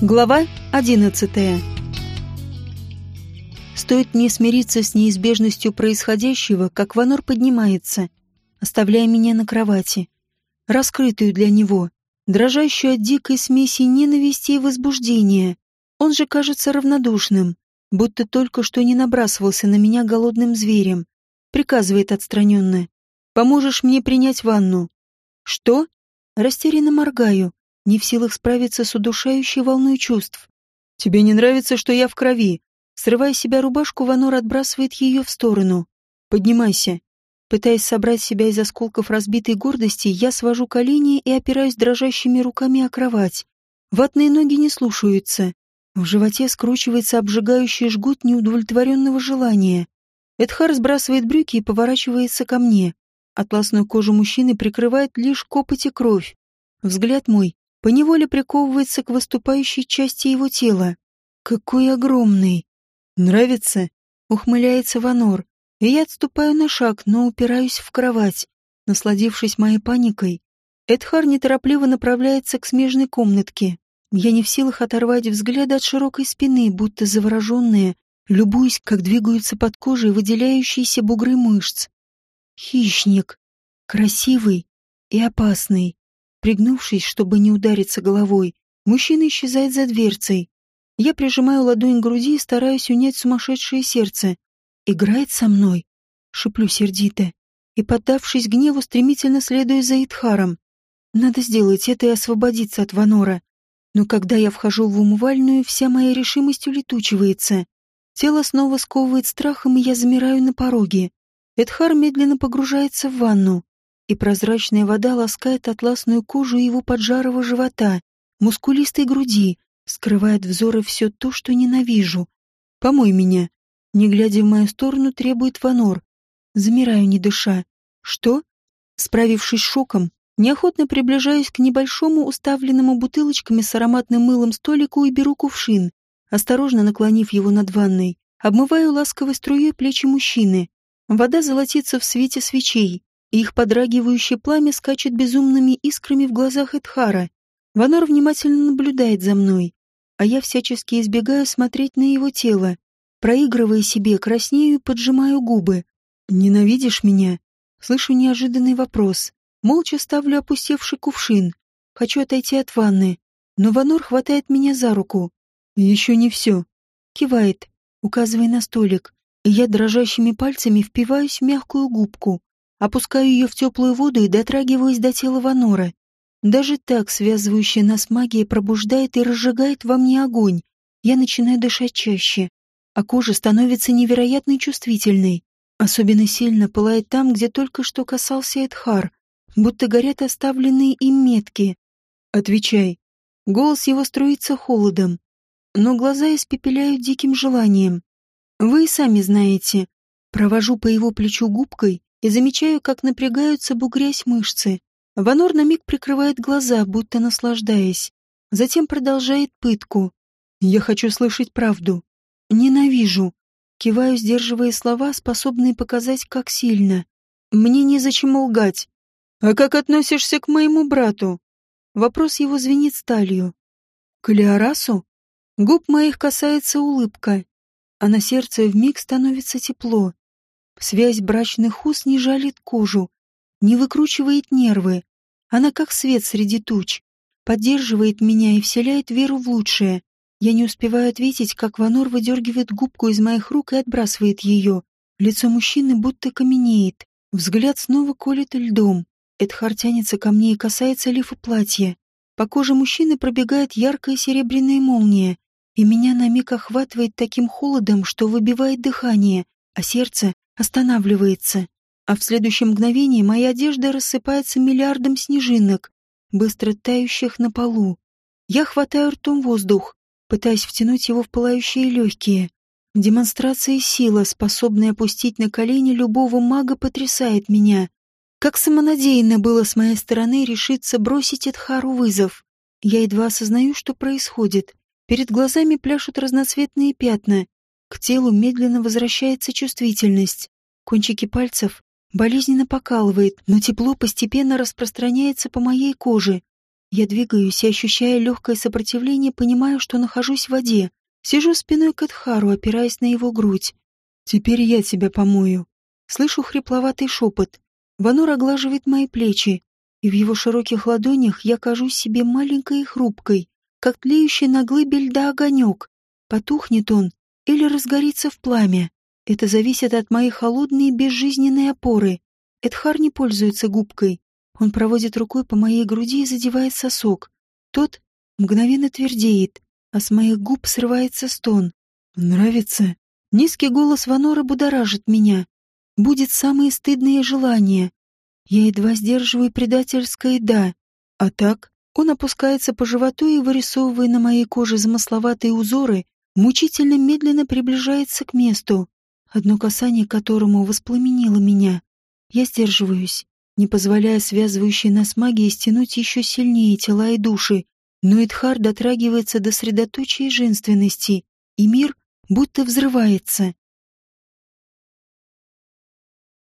Глава 11. Стоит мне смириться с неизбежностью происходящего, как Ванор поднимается, оставляя меня на кровати, раскрытую для него, дрожащую от дикой смеси ненависти и возбуждения. Он же кажется равнодушным, будто только что не набрасывался на меня голодным зверем. Приказывает отстраненно. «Поможешь мне принять ванну?» «Что?» Растерянно моргаю, не в силах справиться с удушающей волной чувств. «Тебе не нравится, что я в крови?» Срывая себя рубашку, Ванор отбрасывает ее в сторону. «Поднимайся». Пытаясь собрать себя из осколков разбитой гордости, я свожу колени и опираюсь дрожащими руками о кровать. Ватные ноги не слушаются. В животе скручивается обжигающий жгут неудовлетворенного желания. Эдхар сбрасывает брюки и поворачивается ко мне. Атласную кожу мужчины прикрывает лишь копоть и кровь. Взгляд мой поневоле приковывается к выступающей части его тела. Какой огромный! Нравится? Ухмыляется Ванор, и я отступаю на шаг, но упираюсь в кровать. Насладившись моей паникой, Эдхар неторопливо направляется к смежной комнатке. Я не в силах оторвать взгляд от широкой спины, будто завороженная, любуясь, как двигаются под кожей выделяющиеся бугры мышц. Хищник. Красивый и опасный. Пригнувшись, чтобы не удариться головой, мужчина исчезает за дверцей. Я прижимаю ладонь к груди и стараюсь унять сумасшедшее сердце. «Играет со мной?» — шиплю сердито. И, поддавшись гневу, стремительно следую за Итхаром. Надо сделать это и освободиться от Ванора. Но когда я вхожу в умывальную, вся моя решимость улетучивается. Тело снова сковывает страхом, и я замираю на пороге. Эдхар медленно погружается в ванну и прозрачная вода ласкает атласную кожу его поджарого живота, мускулистой груди, скрывает взоры все то, что ненавижу. «Помой меня!» Не глядя в мою сторону, требует Ванор. Замираю, не дыша. «Что?» Справившись с шоком, неохотно приближаюсь к небольшому уставленному бутылочками с ароматным мылом столику и беру кувшин, осторожно наклонив его над ванной. Обмываю ласковой струей плечи мужчины. Вода золотится в свете свечей, их подрагивающее пламя скачет безумными искрами в глазах Эдхара. Ванор внимательно наблюдает за мной, а я всячески избегаю смотреть на его тело, проигрывая себе, краснею и поджимаю губы. «Ненавидишь меня?» Слышу неожиданный вопрос. Молча ставлю опустевший кувшин. Хочу отойти от ванны, но Ванор хватает меня за руку. «Еще не все». Кивает, указывая на столик, я дрожащими пальцами впиваюсь в мягкую губку. Опускаю ее в теплую воду и дотрагиваюсь до тела Ванора. Даже так связывающая нас магия пробуждает и разжигает во мне огонь. Я начинаю дышать чаще, а кожа становится невероятно чувствительной. Особенно сильно пылает там, где только что касался Эдхар, будто горят оставленные им метки. «Отвечай». Голос его струится холодом, но глаза испепеляют диким желанием. Вы сами знаете. Провожу по его плечу губкой и замечаю, как напрягаются бугрясь мышцы. Ванор на миг прикрывает глаза, будто наслаждаясь. Затем продолжает пытку. «Я хочу слышать правду. Ненавижу». Киваю, сдерживая слова, способные показать, как сильно. «Мне незачем лгать. А как относишься к моему брату?» Вопрос его звенит сталью. «К Леорасу?» Губ моих касается улыбка, а на сердце вмиг становится тепло. Связь брачных уз не жалит кожу, не выкручивает нервы. Она как свет среди туч, поддерживает меня и вселяет веру в лучшее. Я не успеваю ответить, как Ванор выдергивает губку из моих рук и отбрасывает ее. Лицо мужчины будто каменеет, взгляд снова колет льдом. Эдхар тянется ко мне и касается лифа платья. По коже мужчины пробегает яркая серебряная молния, и меня на миг охватывает таким холодом, что выбивает дыхание, а сердце останавливается, а в следующее мгновение моя одежда рассыпается миллиардом снежинок, быстро тающих на полу. Я хватаю ртом воздух, пытаясь втянуть его в пылающие легкие. Демонстрация силы, способная опустить на колени любого мага, потрясает меня. Как самонадеянно было с моей стороны решиться бросить Эдхару вызов. Я едва осознаю, что происходит. Перед глазами пляшут разноцветные пятна, к телу медленно возвращается чувствительность. Кончики пальцев болезненно покалывает, но тепло постепенно распространяется по моей коже. Я двигаюсь и, ощущая легкое сопротивление, понимаю, что нахожусь в воде. Сижу спиной к Эдхару, опираясь на его грудь. «Теперь я тебя помою». Слышу хрипловатый шепот. Ванор оглаживает мои плечи, и в его широких ладонях я кажусь себе маленькой и хрупкой, как тлеющий на глыбе льда огонек. Потухнет он или разгорится в пламя. Это зависит от моей холодной и безжизненной опоры. Эдхар не пользуется губкой. Он проводит рукой по моей груди и задевает сосок. Тот мгновенно твердеет, а с моих губ срывается стон. «Нравится?» Низкий голос Ванора будоражит меня. Будет самое стыдное желание. Я едва сдерживаю предательское «да». А так, он опускается по животу и, вырисовывая на моей коже замысловатые узоры, мучительно медленно приближается к месту, одно касание которому воспламенило меня. Я сдерживаюсь, не позволяя связывающей нас магии стянуть еще сильнее тела и души, но Эдхар дотрагивается до средоточия женственности, и мир будто взрывается.